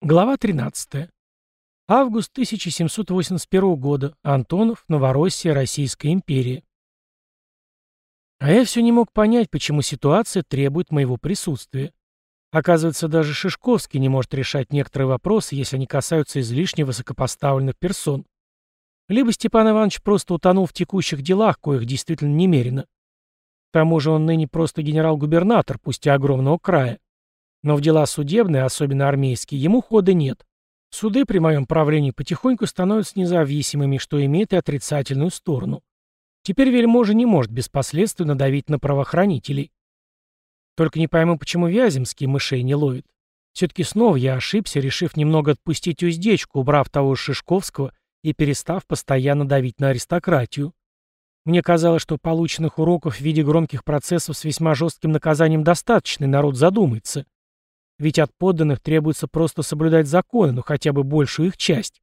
Глава 13. Август 1781 года. Антонов, Новороссия, Российская империя. А я все не мог понять, почему ситуация требует моего присутствия. Оказывается, даже Шишковский не может решать некоторые вопросы, если они касаются излишне высокопоставленных персон. Либо Степан Иванович просто утонул в текущих делах, коих действительно немерено. К тому же он ныне просто генерал-губернатор, пусть и огромного края. Но в дела судебные, особенно армейские, ему хода нет. Суды при моем правлении потихоньку становятся независимыми, что имеет и отрицательную сторону. Теперь вельможа не может без последствий надавить на правоохранителей. Только не пойму, почему Вяземский мышей не ловит. Все-таки снова я ошибся, решив немного отпустить уздечку, убрав того Шишковского и перестав постоянно давить на аристократию. Мне казалось, что полученных уроков в виде громких процессов с весьма жестким наказанием достаточно, и народ задумается. Ведь от подданных требуется просто соблюдать законы, ну хотя бы большую их часть.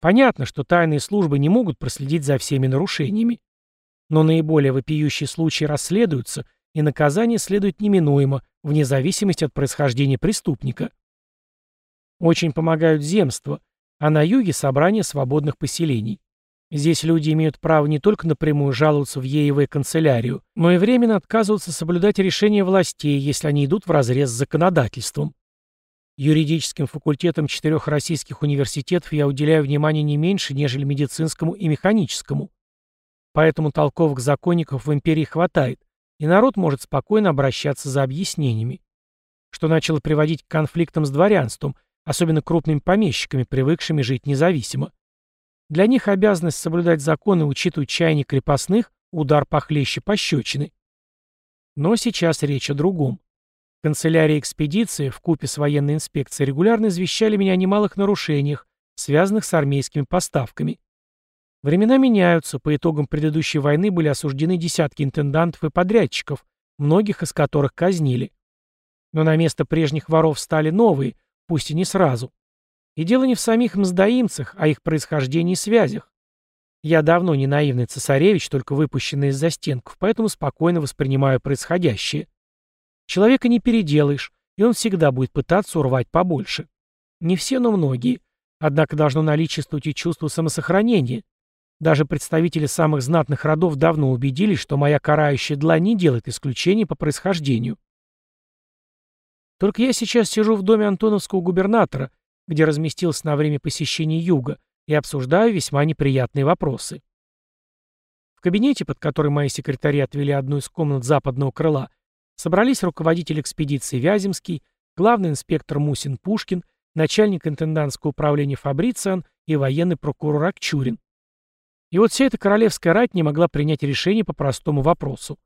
Понятно, что тайные службы не могут проследить за всеми нарушениями. Но наиболее вопиющие случаи расследуются, и наказание следует неминуемо, вне зависимости от происхождения преступника. Очень помогают земства, а на юге собрание свободных поселений. Здесь люди имеют право не только напрямую жаловаться в ЕИВ канцелярию, но и временно отказываться соблюдать решения властей, если они идут вразрез с законодательством. Юридическим факультетам четырех российских университетов я уделяю внимание не меньше, нежели медицинскому и механическому. Поэтому толковых законников в империи хватает, и народ может спокойно обращаться за объяснениями. Что начало приводить к конфликтам с дворянством, особенно крупными помещиками, привыкшими жить независимо. Для них обязанность соблюдать законы, учитывать чаяние крепостных, удар похлеще пощечины. Но сейчас речь о другом. Канцелярия экспедиции в купе с военной инспекцией регулярно извещали меня о немалых нарушениях, связанных с армейскими поставками. Времена меняются, по итогам предыдущей войны были осуждены десятки интендантов и подрядчиков, многих из которых казнили. Но на место прежних воров стали новые, пусть и не сразу. И дело не в самих мздоимцах, а их происхождении и связях. Я давно не наивный цесаревич, только выпущенный из застенков, поэтому спокойно воспринимаю происходящее. Человека не переделаешь, и он всегда будет пытаться урвать побольше. Не все, но многие. Однако должно наличествовать и чувство самосохранения. Даже представители самых знатных родов давно убедились, что моя карающая длань не делает исключений по происхождению. Только я сейчас сижу в доме антоновского губернатора – где разместился на время посещения юга, и обсуждаю весьма неприятные вопросы. В кабинете, под который мои секретари отвели одну из комнат западного крыла, собрались руководитель экспедиции Вяземский, главный инспектор Мусин Пушкин, начальник интендантского управления Фабрициан и военный прокурор Акчурин. И вот вся эта королевская рать не могла принять решение по простому вопросу.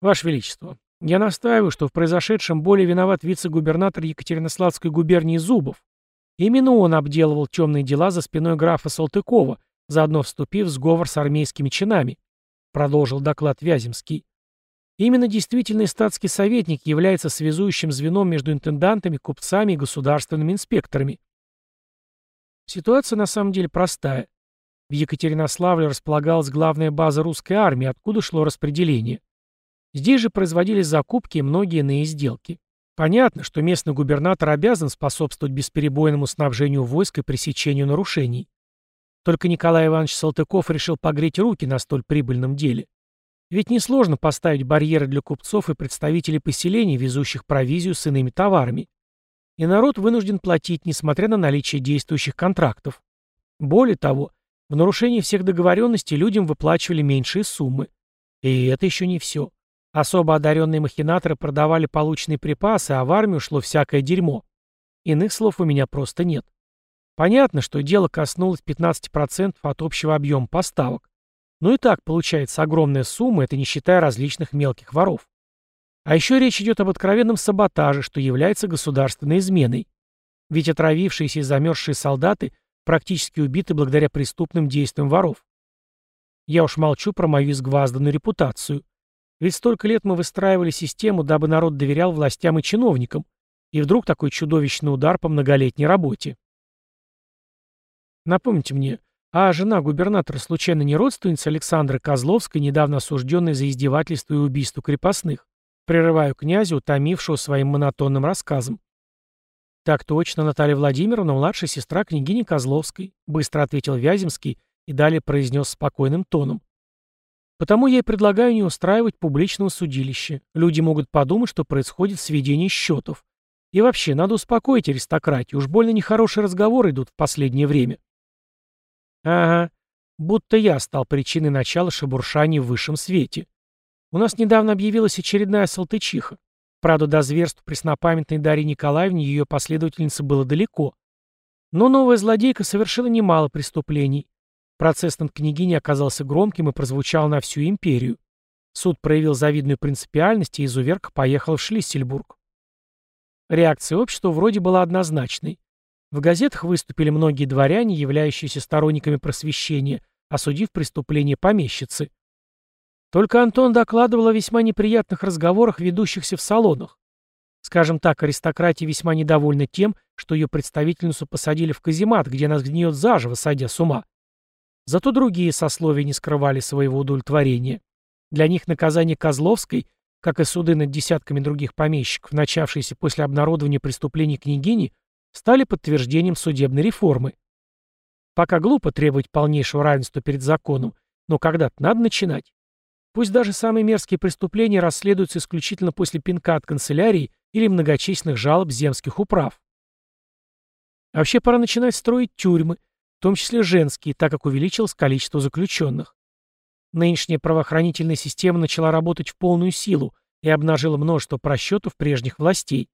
Ваше Величество, я настаиваю, что в произошедшем более виноват вице-губернатор Екатеринославской губернии Зубов. Именно он обделывал темные дела за спиной графа Салтыкова, заодно вступив в сговор с армейскими чинами, продолжил доклад Вяземский. Именно действительный статский советник является связующим звеном между интендантами, купцами и государственными инспекторами. Ситуация на самом деле простая. В Екатеринославле располагалась главная база русской армии, откуда шло распределение. Здесь же производились закупки и многие иные сделки. Понятно, что местный губернатор обязан способствовать бесперебойному снабжению войск и пресечению нарушений. Только Николай Иванович Салтыков решил погреть руки на столь прибыльном деле. Ведь несложно поставить барьеры для купцов и представителей поселений, везущих провизию с иными товарами. И народ вынужден платить, несмотря на наличие действующих контрактов. Более того, в нарушении всех договоренностей людям выплачивали меньшие суммы. И это еще не все. Особо одаренные махинаторы продавали полученные припасы, а в армию шло всякое дерьмо. Иных слов у меня просто нет. Понятно, что дело коснулось 15% от общего объема поставок. Но и так получается огромная сумма, это не считая различных мелких воров. А еще речь идет об откровенном саботаже, что является государственной изменой. Ведь отравившиеся и замерзшие солдаты практически убиты благодаря преступным действиям воров. Я уж молчу про мою изгвазданную репутацию. Ведь столько лет мы выстраивали систему, дабы народ доверял властям и чиновникам, и вдруг такой чудовищный удар по многолетней работе. Напомните мне, а жена губернатора случайно не родственница Александры Козловской, недавно осужденной за издевательство и убийство крепостных? Прерываю князя, утомившего своим монотонным рассказом. «Так точно, Наталья Владимировна, младшая сестра княгини Козловской», быстро ответил Вяземский и далее произнес спокойным тоном. «Потому я и предлагаю не устраивать публичного судилища. Люди могут подумать, что происходит сведение счетов. И вообще, надо успокоить аристократию, уж больно нехорошие разговоры идут в последнее время». «Ага, будто я стал причиной начала шебуршания в высшем свете. У нас недавно объявилась очередная салтычиха. Правда, до зверств преснопамятной Дарьи Николаевне ее последовательницы было далеко. Но новая злодейка совершила немало преступлений. Процесс над княгиней оказался громким и прозвучал на всю империю. Суд проявил завидную принципиальность, и изуверка поехала в Шлиссельбург. Реакция общества вроде была однозначной. В газетах выступили многие дворяне, являющиеся сторонниками просвещения, осудив преступление помещицы. Только Антон докладывал о весьма неприятных разговорах, ведущихся в салонах. Скажем так, аристократия весьма недовольна тем, что ее представительницу посадили в каземат, где она сгниет заживо, сойдя с ума. Зато другие сословия не скрывали своего удовлетворения. Для них наказание Козловской, как и суды над десятками других помещиков, начавшиеся после обнародования преступлений княгини, стали подтверждением судебной реформы. Пока глупо требовать полнейшего равенства перед законом, но когда-то надо начинать. Пусть даже самые мерзкие преступления расследуются исключительно после пинка от канцелярии или многочисленных жалоб земских управ. А вообще пора начинать строить тюрьмы, в том числе женские, так как увеличилось количество заключенных. Нынешняя правоохранительная система начала работать в полную силу и обнажила множество просчетов прежних властей.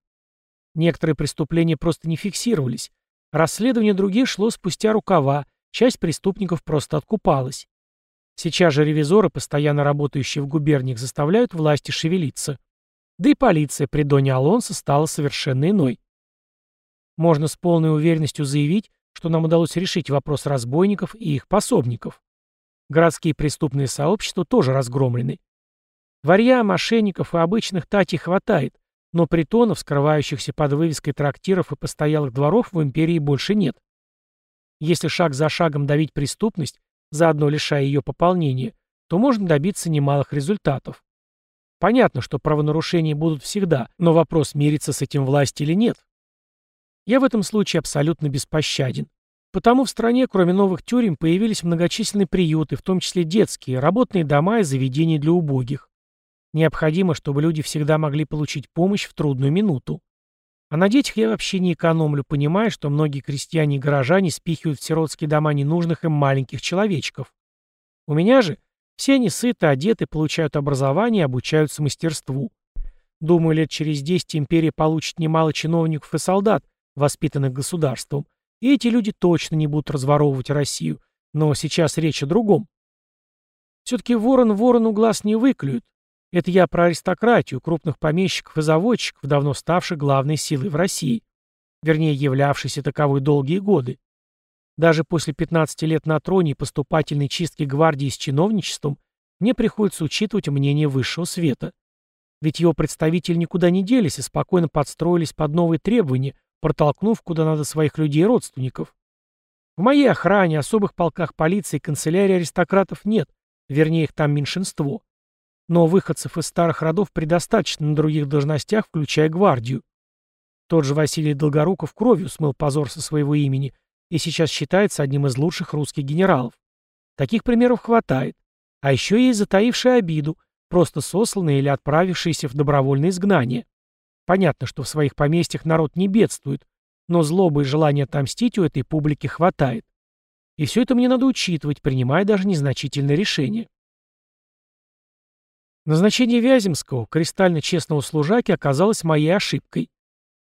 Некоторые преступления просто не фиксировались. Расследование других шло спустя рукава, часть преступников просто откупалась. Сейчас же ревизоры, постоянно работающие в губерниях, заставляют власти шевелиться. Да и полиция при Доне Алонсо стала совершенно иной. Можно с полной уверенностью заявить, что нам удалось решить вопрос разбойников и их пособников. Городские преступные сообщества тоже разгромлены. Варья, мошенников и обычных тати хватает, но притонов, скрывающихся под вывеской трактиров и постоялых дворов, в империи больше нет. Если шаг за шагом давить преступность, заодно лишая ее пополнения, то можно добиться немалых результатов. Понятно, что правонарушения будут всегда, но вопрос, мириться с этим власть или нет. Я в этом случае абсолютно беспощаден. Потому в стране, кроме новых тюрем, появились многочисленные приюты, в том числе детские, работные дома и заведения для убогих. Необходимо, чтобы люди всегда могли получить помощь в трудную минуту. А на детях я вообще не экономлю, понимая, что многие крестьяне и горожане спихивают в сиротские дома ненужных им маленьких человечков. У меня же все они сыты, одеты, получают образование и обучаются мастерству. Думаю, лет через десять империя получит немало чиновников и солдат, воспитанных государством, и эти люди точно не будут разворовывать Россию. Но сейчас речь о другом. Все-таки ворон ворону глаз не выклюет, это я про аристократию, крупных помещиков и заводчиков, давно ставших главной силой в России. Вернее, являвшейся таковой долгие годы. Даже после 15 лет на троне и поступательной чистки гвардии с чиновничеством мне приходится учитывать мнение высшего света. Ведь его представители никуда не делись и спокойно подстроились под новые требования, протолкнув куда надо своих людей и родственников. В моей охране, особых полках полиции и канцелярии аристократов нет, вернее их там меньшинство. Но выходцев из старых родов предостаточно на других должностях, включая гвардию. Тот же Василий Долгоруков кровью смыл позор со своего имени и сейчас считается одним из лучших русских генералов. Таких примеров хватает. А еще есть затаившие обиду, просто сосланные или отправившиеся в добровольное изгнание. Понятно, что в своих поместьях народ не бедствует, но злобы и желания отомстить у этой публики хватает. И все это мне надо учитывать, принимая даже незначительные решения. Назначение Вяземского, кристально честного служаки, оказалось моей ошибкой.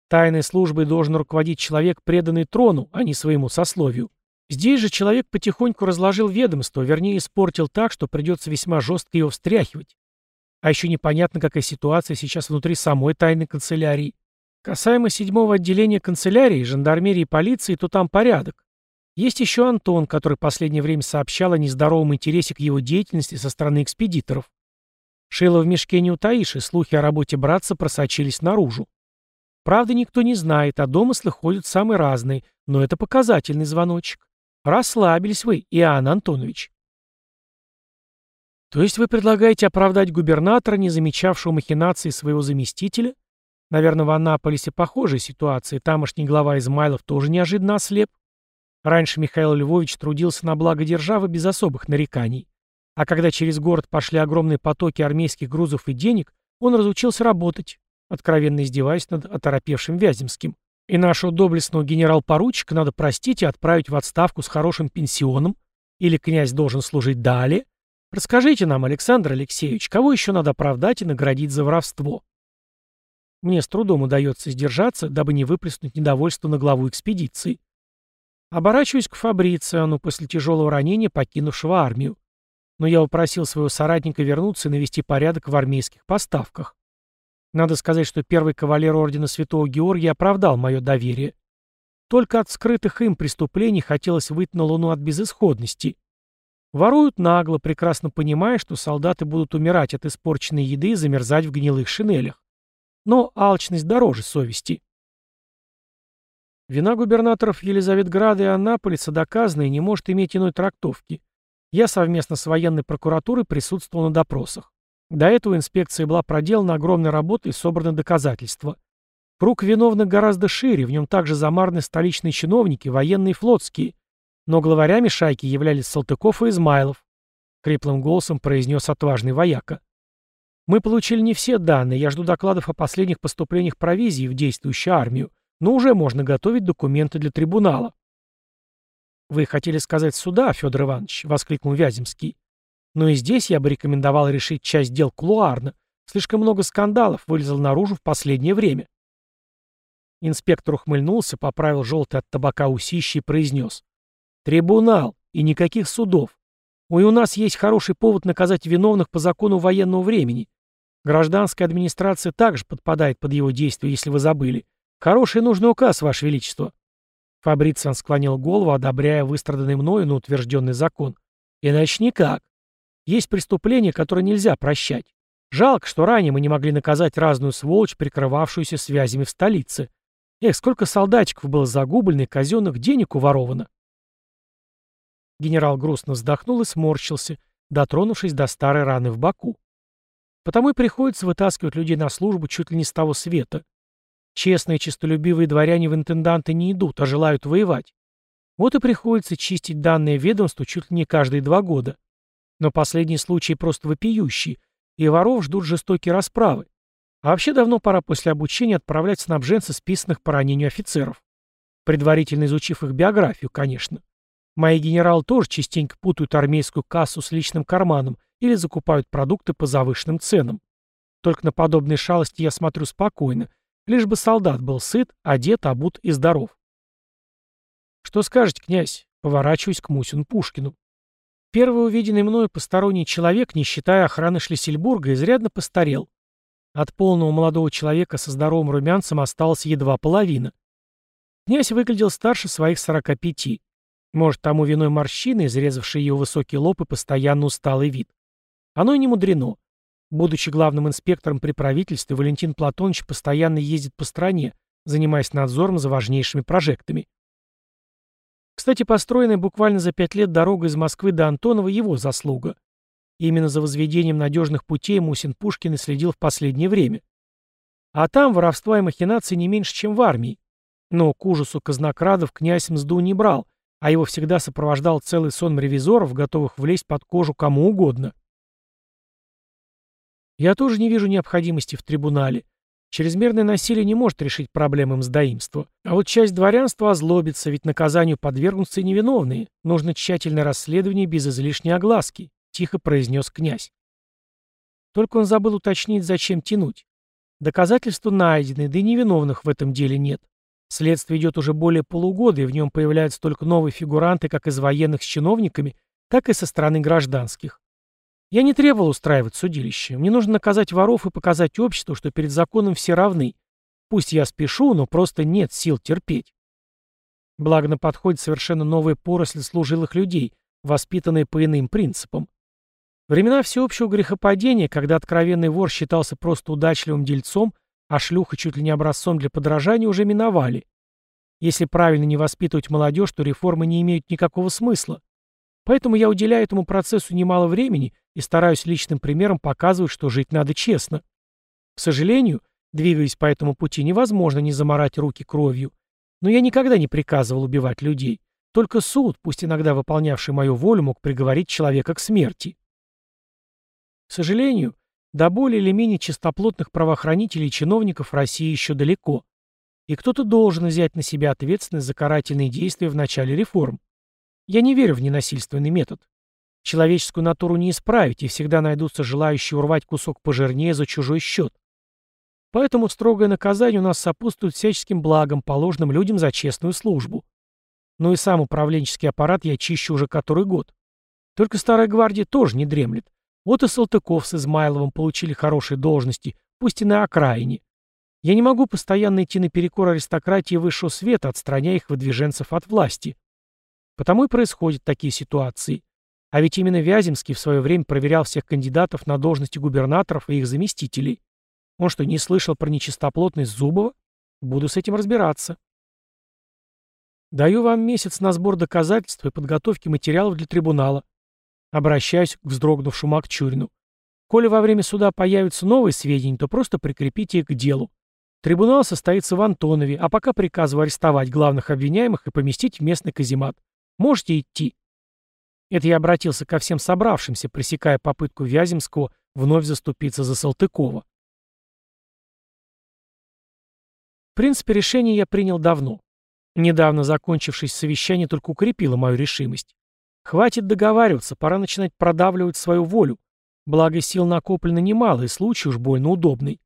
Тайной службой должен руководить человек, преданный трону, а не своему сословию. Здесь же человек потихоньку разложил ведомство, вернее, испортил так, что придется весьма жестко его встряхивать. А еще непонятно, какая ситуация сейчас внутри самой тайной канцелярии. Касаемо седьмого отделения канцелярии, жандармерии и полиции, то там порядок. Есть еще Антон, который последнее время сообщал о нездоровом интересе к его деятельности со стороны экспедиторов. Шило в мешке не утаишь, и слухи о работе братца просочились наружу. Правда, никто не знает, а домыслы ходят самые разные, но это показательный звоночек. Расслабились вы, Иоанн Антонович. То есть вы предлагаете оправдать губернатора, не замечавшего махинации своего заместителя? Наверное, в Аннаполисе похожая ситуация, тамошний глава Измайлов тоже неожиданно ослеп. Раньше Михаил Львович трудился на благо державы без особых нареканий. А когда через город пошли огромные потоки армейских грузов и денег, он разучился работать, откровенно издеваясь над оторопевшим Вяземским. И нашего доблестного генерал-поручика надо простить и отправить в отставку с хорошим пенсионом, или князь должен служить далее. Расскажите нам, Александр Алексеевич, кого еще надо оправдать и наградить за воровство? Мне с трудом удается сдержаться, дабы не выплеснуть недовольство на главу экспедиции. Оборачиваюсь к Фабрициану после тяжелого ранения, покинувшего армию. Но я упросил своего соратника вернуться и навести порядок в армейских поставках. Надо сказать, что первый кавалер ордена Святого Георгия оправдал мое доверие. Только от скрытых им преступлений хотелось выйти на Луну от безысходности. Воруют нагло, прекрасно понимая, что солдаты будут умирать от испорченной еды и замерзать в гнилых шинелях. Но алчность дороже совести. Вина губернаторов Елизаветграда и Аннаполиса доказана и не может иметь иной трактовки. Я совместно с военной прокуратурой присутствовал на допросах. До этого инспекции была проделана огромная работа и собраны доказательства. Круг виновных гораздо шире, в нем также замарны столичные чиновники, военные и флотские. Но главарями шайки являлись Салтыков и Измайлов. Креплым голосом произнес отважный вояка. Мы получили не все данные, я жду докладов о последних поступлениях провизии в действующую армию, но уже можно готовить документы для трибунала. «Вы хотели сказать суда, Федор Иванович?» — воскликнул Вяземский. Но и здесь я бы рекомендовал решить часть дел кулуарно. Слишком много скандалов вылезло наружу в последнее время. Инспектор ухмыльнулся, поправил желтый от табака усищи и произнес. «Трибунал и никаких судов. И у нас есть хороший повод наказать виновных по закону военного времени. Гражданская администрация также подпадает под его действия, если вы забыли. Хороший нужный указ, Ваше Величество». Фабрициан склонил голову, одобряя выстраданный мною, но утвержденный закон. «Иначе никак. Есть преступления, которые нельзя прощать. Жалко, что ранее мы не могли наказать разную сволочь, прикрывавшуюся связями в столице. Эх, сколько солдатиков было загублено и казенных денег уворовано. Генерал грустно вздохнул и сморщился, дотронувшись до старой раны в боку. Потому и приходится вытаскивать людей на службу чуть ли не с того света. Честные, честолюбивые дворяне в интенданты не идут, а желают воевать. Вот и приходится чистить данное ведомство чуть ли не каждые два года. Но последний случай просто вопиющий, и воров ждут жестокие расправы. А вообще давно пора после обучения отправлять снабженца списанных по ранению офицеров. Предварительно изучив их биографию, конечно. Мои генералы тоже частенько путают армейскую кассу с личным карманом или закупают продукты по завышенным ценам. Только на подобные шалости я смотрю спокойно, лишь бы солдат был сыт, одет, обут и здоров. «Что скажете, князь?» Поворачиваюсь к Мусину Пушкину. Первый увиденный мною посторонний человек, не считая охраны Шлиссельбурга, изрядно постарел. От полного молодого человека со здоровым румянцем осталась едва половина. Князь выглядел старше своих сорока пяти. Может, тому виной морщины, изрезавшие его высокий лоб и постоянно усталый вид. Оно и не мудрено. Будучи главным инспектором при правительстве, Валентин Платонович постоянно ездит по стране, занимаясь надзором за важнейшими прожектами. Кстати, построенная буквально за пять лет дорога из Москвы до Антонова – его заслуга. Именно за возведением надежных путей Мусин Пушкин и следил в последнее время. А там воровства и махинации не меньше, чем в армии. Но к ужасу казнокрадов князь мзду не брал, а его всегда сопровождал целый сон ревизоров, готовых влезть под кожу кому угодно. Я тоже не вижу необходимости в трибунале. Чрезмерное насилие не может решить проблемы мздоимства. А вот часть дворянства озлобится, ведь наказанию подвергнутся невиновные. Нужно тщательное расследование без излишней огласки, тихо произнес князь. Только он забыл уточнить, зачем тянуть. Доказательства найдены, да и невиновных в этом деле нет. Следствие идет уже более полугода, и в нем появляются только новые фигуранты как из военных с чиновниками, так и со стороны гражданских. Я не требовал устраивать судилище. Мне нужно наказать воров и показать обществу, что перед законом все равны. Пусть я спешу, но просто нет сил терпеть. Благо на подходе совершенно новая поросль служилых людей, воспитанные по иным принципам. Времена всеобщего грехопадения, когда откровенный вор считался просто удачливым дельцом, а шлюха чуть ли не образцом для подражания, уже миновали. Если правильно не воспитывать молодежь, то реформы не имеют никакого смысла. Поэтому я уделяю этому процессу немало времени и стараюсь личным примером показывать, что жить надо честно. К сожалению, Двигаясь по этому пути, невозможно не заморать руки кровью. Но я никогда не приказывал убивать людей. Только суд, пусть иногда выполнявший мою волю, мог приговорить человека к смерти. К сожалению, до более или менее чистоплотных правоохранителей и чиновников России еще далеко. И кто-то должен взять на себя ответственность за карательные действия в начале реформ. Я не верю в ненасильственный метод. Человеческую натуру не исправить, и всегда найдутся желающие урвать кусок пожирнее за чужой счет. Поэтому строгое наказание у нас сопутствует всяческим благам, положенным людям за честную службу. Но и сам управленческий аппарат я чищу уже который год. Только старая гвардия тоже не дремлет. Вот и Салтыков с Измайловым получили хорошие должности, пусть и на окраине. Я не могу постоянно идти наперекор аристократии высшего света, отстраняя их выдвиженцев от власти. Потому и происходят такие ситуации. А ведь именно Вяземский в свое время проверял всех кандидатов на должности губернаторов и их заместителей. Он что, не слышал про нечистоплотность Зубова? Буду с этим разбираться. Даю вам месяц на сбор доказательств и подготовки материалов для трибунала. Обращаюсь к вздрогнувшему Акчурину. Коли во время суда появятся новые сведения, то просто прикрепите их к делу. Трибунал состоится в Антонове, а пока приказываю арестовать главных обвиняемых и поместить в местный каземат. Можете идти. Это я обратился ко всем собравшимся, пресекая попытку Вяземского вновь заступиться за Салтыкова. В принципе, решение я принял давно. Недавно закончившись совещание только укрепило мою решимость. Хватит договариваться, пора начинать продавливать свою волю. Благо сил накоплено немало, и случай уж больно удобный.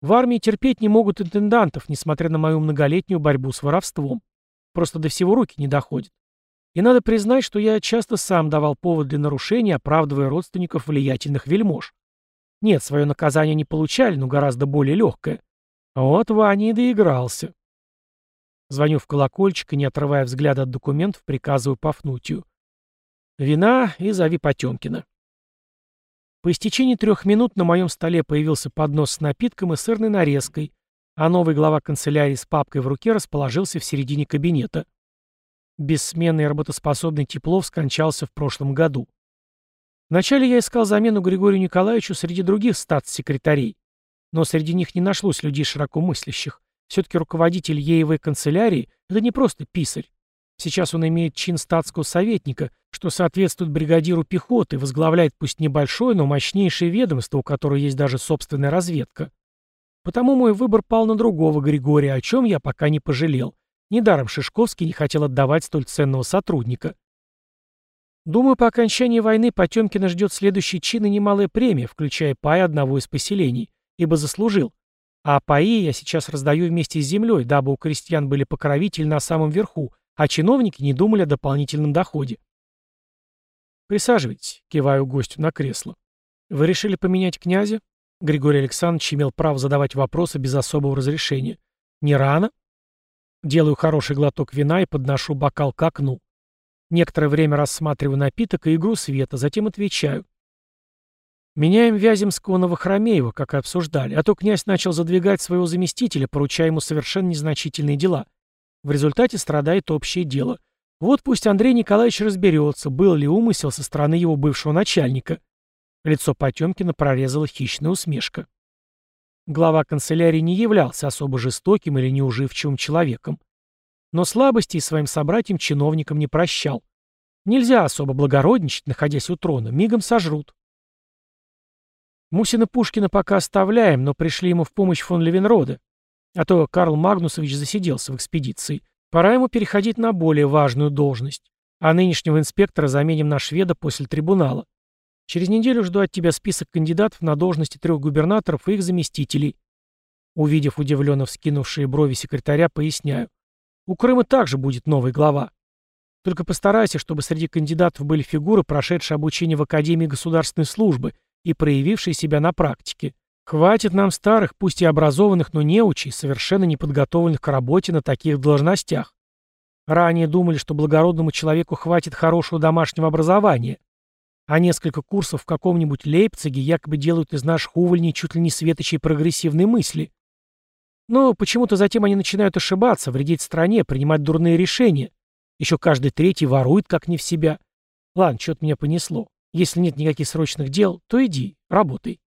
В армии терпеть не могут интендантов, несмотря на мою многолетнюю борьбу с воровством. Просто до всего руки не доходят. И надо признать, что я часто сам давал повод для нарушений, оправдывая родственников влиятельных вельмож. Нет, свое наказание не получали, но гораздо более легкое. Вот Ваня и доигрался. Звоню в колокольчик и, не отрывая взгляда от документов, приказываю Пафнутию. Вина и зови Потемкина. По истечении трех минут на моем столе появился поднос с напитком и сырной нарезкой, а новый глава канцелярии с папкой в руке расположился в середине кабинета. Бессменный работоспособный Теплов скончался в прошлом году. Вначале я искал замену Григорию Николаевичу среди других статс-секретарей, но среди них не нашлось людей широко мыслящих. Все-таки руководитель Еевой канцелярии – это не просто писарь. Сейчас он имеет чин статского советника, что соответствует бригадиру пехоты, возглавляет пусть небольшое, но мощнейшее ведомство, у которого есть даже собственная разведка. Потому мой выбор пал на другого Григория, о чем я пока не пожалел. Недаром Шишковский не хотел отдавать столь ценного сотрудника. Думаю, по окончании войны Потемкина ждет следующий чин и немалая премия, включая пай одного из поселений, ибо заслужил. А паи я сейчас раздаю вместе с землей, дабы у крестьян были покровители на самом верху, а чиновники не думали о дополнительном доходе. «Присаживайтесь», — киваю гостю на кресло. «Вы решили поменять князя?» Григорий Александрович имел право задавать вопросы без особого разрешения. «Не рано?» Делаю хороший глоток вина и подношу бокал к окну. Некоторое время рассматриваю напиток и игру света, затем отвечаю. Меняем Вяземского на Вахромеева, как и обсуждали, а то князь начал задвигать своего заместителя, поручая ему совершенно незначительные дела. В результате страдает общее дело. Вот пусть Андрей Николаевич разберется, был ли умысел со стороны его бывшего начальника. Лицо Потемкина прорезала хищная усмешка. Глава канцелярии не являлся особо жестоким или неуживчивым человеком. Но слабости своим собратьям-чиновникам не прощал. Нельзя особо благородничать, находясь у трона, мигом сожрут. Мусина Пушкина пока оставляем, но пришли ему в помощь фон Левенроде. А то Карл Магнусович засиделся в экспедиции. Пора ему переходить на более важную должность. А нынешнего инспектора заменим на шведа после трибунала. Через неделю жду от тебя список кандидатов на должности трех губернаторов и их заместителей. Увидев удивленно вскинувшие брови секретаря, поясняю. У Крыма также будет новый глава. Только постарайся, чтобы среди кандидатов были фигуры, прошедшие обучение в Академии государственной службы и проявившие себя на практике. Хватит нам старых, пусть и образованных, но неучей, совершенно неподготовленных к работе на таких должностях. Ранее думали, что благородному человеку хватит хорошего домашнего образования, а несколько курсов в каком-нибудь Лейпциге якобы делают из наших увольней чуть ли не светочей прогрессивной мысли. Но почему-то затем они начинают ошибаться, вредить стране, принимать дурные решения. Еще каждый третий ворует как не в себя. Ладно, что-то меня понесло. Если нет никаких срочных дел, то иди, работай.